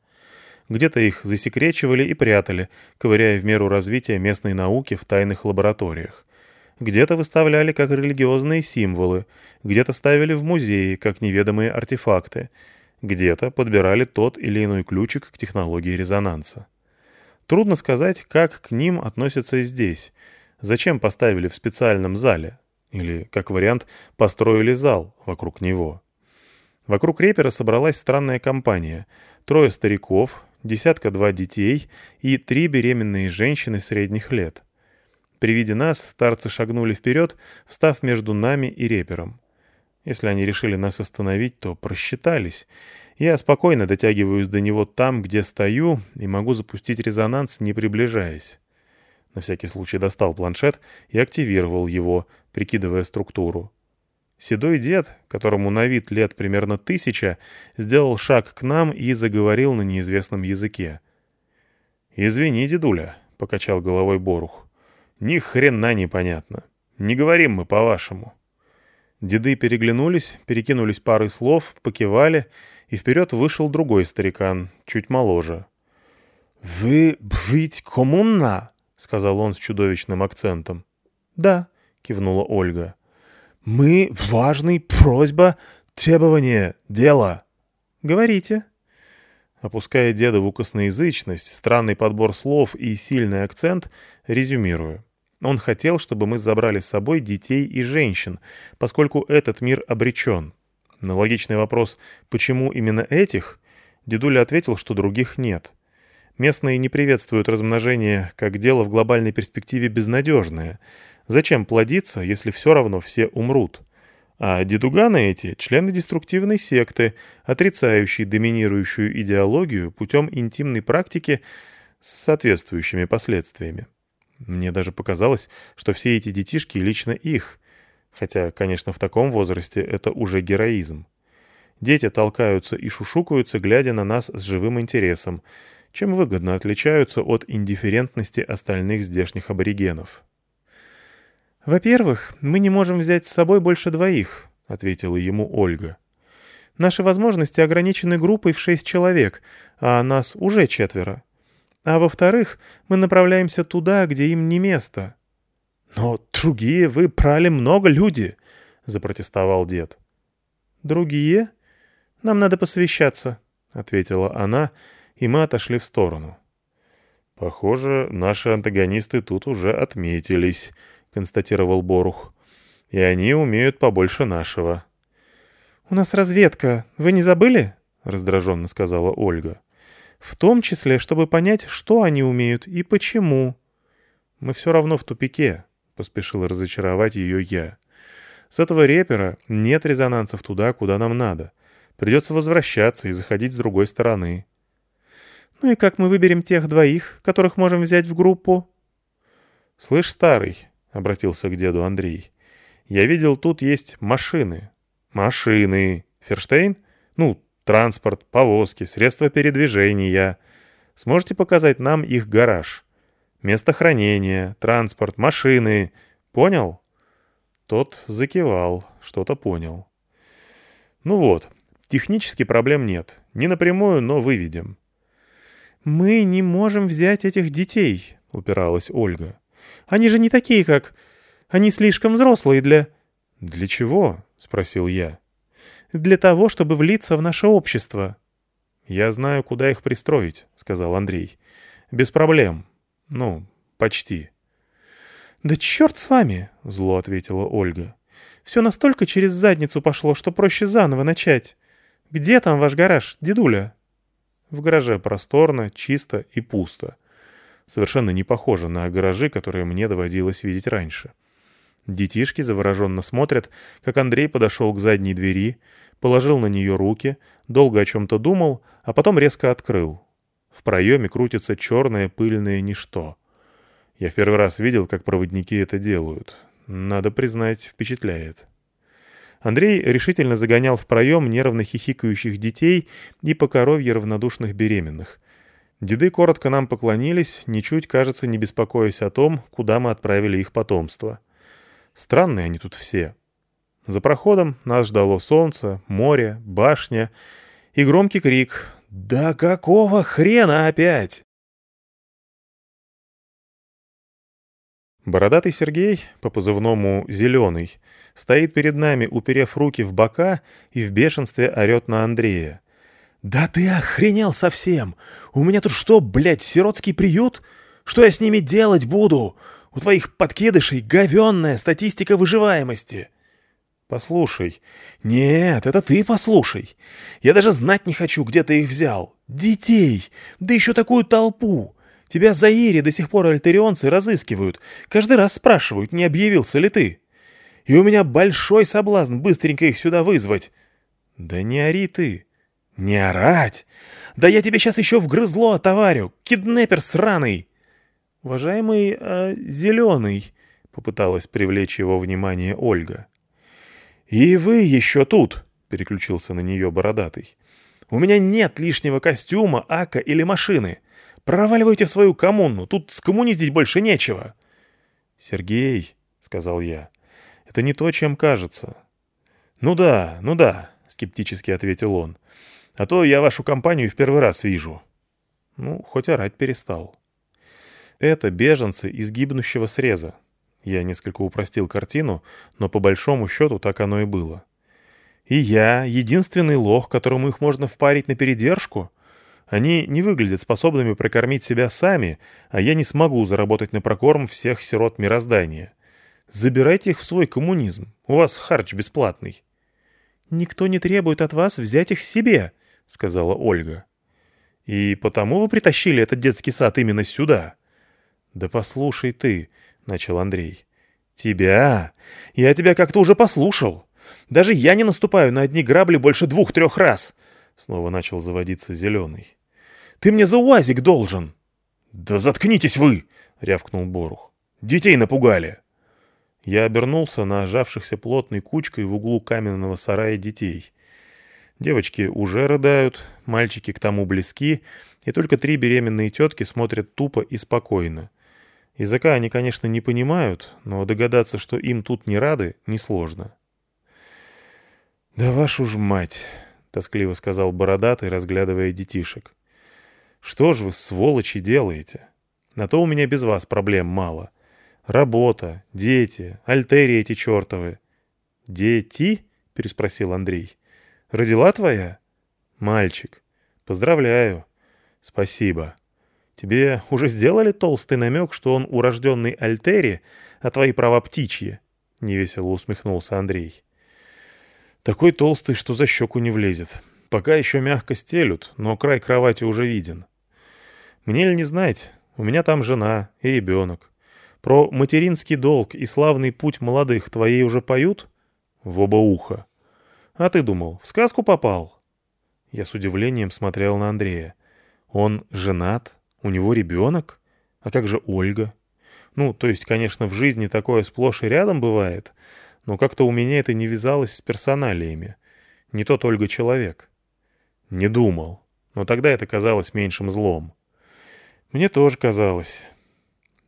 Где-то их засекречивали и прятали, ковыряя в меру развития местной науки в тайных лабораториях. Где-то выставляли как религиозные символы, где-то ставили в музеи как неведомые артефакты, где-то подбирали тот или иной ключик к технологии резонанса. Трудно сказать, как к ним относятся здесь. Зачем поставили в специальном зале? Или, как вариант, построили зал вокруг него? Вокруг репера собралась странная компания. Трое стариков, десятка-два детей и три беременные женщины средних лет. При виде нас старцы шагнули вперед, встав между нами и репером. Если они решили нас остановить, то просчитались — я спокойно дотягиваюсь до него там, где стою, и могу запустить резонанс, не приближаясь. На всякий случай достал планшет и активировал его, прикидывая структуру. Седой дед, которому на вид лет примерно тысяча, сделал шаг к нам и заговорил на неизвестном языке. «Извини, дедуля», — покачал головой Борух. «Ни хрена непонятно. Не говорим мы по-вашему». Деды переглянулись, перекинулись парой слов, покивали — и вперед вышел другой старикан, чуть моложе. «Вы быть коммуна?» — сказал он с чудовищным акцентом. «Да», — кивнула Ольга. «Мы важный просьба, требование, дело». «Говорите». Опуская дедову косноязычность, странный подбор слов и сильный акцент, резюмирую. Он хотел, чтобы мы забрали с собой детей и женщин, поскольку этот мир обречен. На логичный вопрос «почему именно этих?» дедуля ответил, что других нет. Местные не приветствуют размножение как дело в глобальной перспективе безнадежное. Зачем плодиться, если все равно все умрут? А дедуганы эти — члены деструктивной секты, отрицающие доминирующую идеологию путем интимной практики с соответствующими последствиями. Мне даже показалось, что все эти детишки лично их — Хотя, конечно, в таком возрасте это уже героизм. Дети толкаются и шушукаются, глядя на нас с живым интересом, чем выгодно отличаются от индифферентности остальных здешних аборигенов. «Во-первых, мы не можем взять с собой больше двоих», — ответила ему Ольга. «Наши возможности ограничены группой в шесть человек, а нас уже четверо. А во-вторых, мы направляемся туда, где им не место». «Но другие вы прали много люди», — запротестовал дед. «Другие? Нам надо посвящаться», — ответила она, и мы отошли в сторону. «Похоже, наши антагонисты тут уже отметились», — констатировал Борух. «И они умеют побольше нашего». «У нас разведка, вы не забыли?» — раздраженно сказала Ольга. «В том числе, чтобы понять, что они умеют и почему». «Мы все равно в тупике», — поспешил разочаровать ее я. «С этого репера нет резонансов туда, куда нам надо. Придется возвращаться и заходить с другой стороны». «Ну и как мы выберем тех двоих, которых можем взять в группу?» «Слышь, старый», — обратился к деду Андрей, — «я видел, тут есть машины». «Машины. Ферштейн? Ну, транспорт, повозки, средства передвижения. Сможете показать нам их гараж?» Место хранения, транспорт, машины. Понял?» Тот закивал, что-то понял. «Ну вот, технически проблем нет. Не напрямую, но выведем». «Мы не можем взять этих детей», — упиралась Ольга. «Они же не такие, как... Они слишком взрослые для...» «Для чего?» — спросил я. «Для того, чтобы влиться в наше общество». «Я знаю, куда их пристроить», — сказал Андрей. «Без проблем. «Ну, почти». «Да черт с вами!» — зло ответила Ольга. Все настолько через задницу пошло, что проще заново начать. Где там ваш гараж, дедуля?» В гараже просторно, чисто и пусто. Совершенно не похоже на гаражи, которые мне доводилось видеть раньше. Детишки завороженно смотрят, как Андрей подошел к задней двери, положил на нее руки, долго о чем-то думал, а потом резко открыл. В проеме крутится черное пыльное ничто. Я в первый раз видел, как проводники это делают. Надо признать, впечатляет. Андрей решительно загонял в проем нервно хихикающих детей и по коровье равнодушных беременных. Деды коротко нам поклонились, ничуть, кажется, не беспокоясь о том, куда мы отправили их потомство. Странные они тут все. За проходом нас ждало солнце, море, башня и громкий крик «Да какого хрена опять?» Бородатый Сергей, по позывному «Зеленый», стоит перед нами, уперев руки в бока и в бешенстве орет на Андрея. «Да ты охренел совсем! У меня тут что, блядь, сиротский приют? Что я с ними делать буду? У твоих подкидышей говенная статистика выживаемости!» «Послушай». «Нет, это ты послушай. Я даже знать не хочу, где ты их взял. Детей! Да еще такую толпу! Тебя за Ири до сих пор альтерионцы разыскивают. Каждый раз спрашивают, не объявился ли ты. И у меня большой соблазн быстренько их сюда вызвать. Да не ори ты. Не орать! Да я тебе сейчас еще вгрызло отоварю, киднепер сраный! Уважаемый э, Зеленый, попыталась привлечь его внимание Ольга. «И вы еще тут!» — переключился на нее бородатый. «У меня нет лишнего костюма, ака или машины. Проваливайте в свою коммуну, тут скоммуниздить больше нечего». «Сергей», — сказал я, — «это не то, чем кажется». «Ну да, ну да», — скептически ответил он. «А то я вашу компанию в первый раз вижу». Ну, хоть орать перестал. Это беженцы из гибнущего среза. Я несколько упростил картину, но по большому счету так оно и было. И я — единственный лох, которому их можно впарить на передержку? Они не выглядят способными прокормить себя сами, а я не смогу заработать на прокорм всех сирот мироздания. Забирайте их в свой коммунизм. У вас харч бесплатный. «Никто не требует от вас взять их себе», — сказала Ольга. «И потому вы притащили этот детский сад именно сюда?» «Да послушай ты», — начал Андрей. «Тебя? Я тебя как-то уже послушал. Даже я не наступаю на одни грабли больше двух-трех раз», — снова начал заводиться Зеленый. Ты мне за УАЗик должен!» «Да заткнитесь вы!» — рявкнул Борух. «Детей напугали!» Я обернулся на ожавшихся плотной кучкой в углу каменного сарая детей. Девочки уже рыдают, мальчики к тому близки, и только три беременные тетки смотрят тупо и спокойно. Языка они, конечно, не понимают, но догадаться, что им тут не рады, несложно. «Да вашу ж мать!» — тоскливо сказал бородатый, разглядывая детишек. Что ж вы, сволочи, делаете? На то у меня без вас проблем мало. Работа, дети, альтерии эти чертовы. Дети? переспросил Андрей. Родила твоя? Мальчик. Поздравляю. Спасибо. Тебе уже сделали толстый намек, что он урожденный альтери, а твои права птичьи? Невесело усмехнулся Андрей. Такой толстый, что за щеку не влезет. Пока еще мягко стелют, но край кровати уже виден. Мне ли не знать, у меня там жена и ребенок. Про материнский долг и славный путь молодых твоей уже поют? В оба уха. А ты думал, в сказку попал? Я с удивлением смотрел на Андрея. Он женат? У него ребенок? А как же Ольга? Ну, то есть, конечно, в жизни такое сплошь и рядом бывает, но как-то у меня это не вязалось с персоналиями. Не тот Ольга человек. Не думал. Но тогда это казалось меньшим злом. Мне тоже казалось.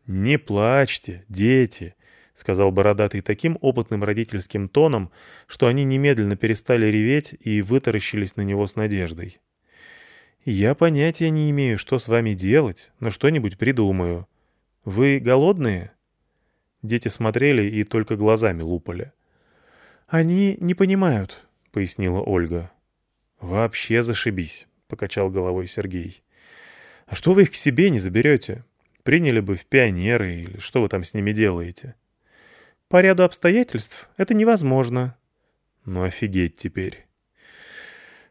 «Не плачьте, дети», — сказал бородатый таким опытным родительским тоном, что они немедленно перестали реветь и вытаращились на него с надеждой. «Я понятия не имею, что с вами делать, но что-нибудь придумаю. Вы голодные?» Дети смотрели и только глазами лупали. «Они не понимают», — пояснила Ольга. «Вообще зашибись», — покачал головой Сергей. А что вы их к себе не заберете? Приняли бы в пионеры или что вы там с ними делаете? По ряду обстоятельств это невозможно. Ну офигеть теперь.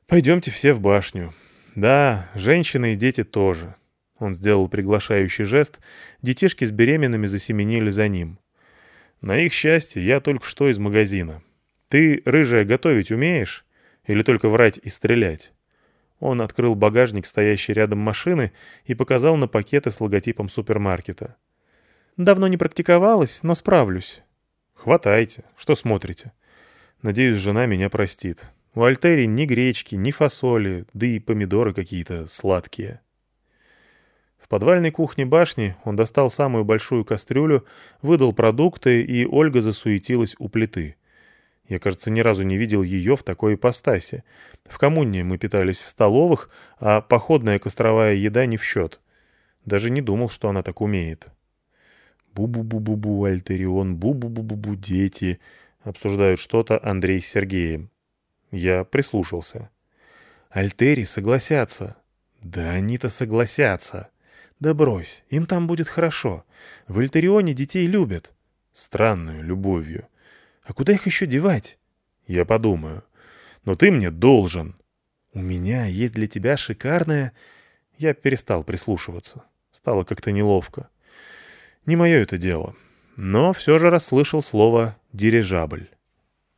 Пойдемте все в башню. Да, женщины и дети тоже. Он сделал приглашающий жест, детишки с беременными засеменили за ним. На их счастье, я только что из магазина. Ты, рыжая, готовить умеешь? Или только врать и стрелять? Он открыл багажник, стоящий рядом машины, и показал на пакеты с логотипом супермаркета. «Давно не практиковалась, но справлюсь». «Хватайте. Что смотрите?» «Надеюсь, жена меня простит. У Альтери ни гречки, ни фасоли, да и помидоры какие-то сладкие». В подвальной кухне башни он достал самую большую кастрюлю, выдал продукты, и Ольга засуетилась у плиты — я, кажется, ни разу не видел ее в такой ипостаси. В коммуне мы питались в столовых, а походная костровая еда не в счет. Даже не думал, что она так умеет. «Бу-бу-бу-бу-бу, Альтерион, бу-бу-бу-бу-бу, дети», — обсуждают что-то Андрей с Сергеем. Я прислушался. «Альтери согласятся». «Да они-то согласятся». «Да брось, им там будет хорошо. В Альтерионе детей любят». «Странную любовью». А куда их еще девать? Я подумаю. Но ты мне должен. У меня есть для тебя шикарная... Я перестал прислушиваться. Стало как-то неловко. Не мое это дело. Но все же расслышал слово «дирижабль».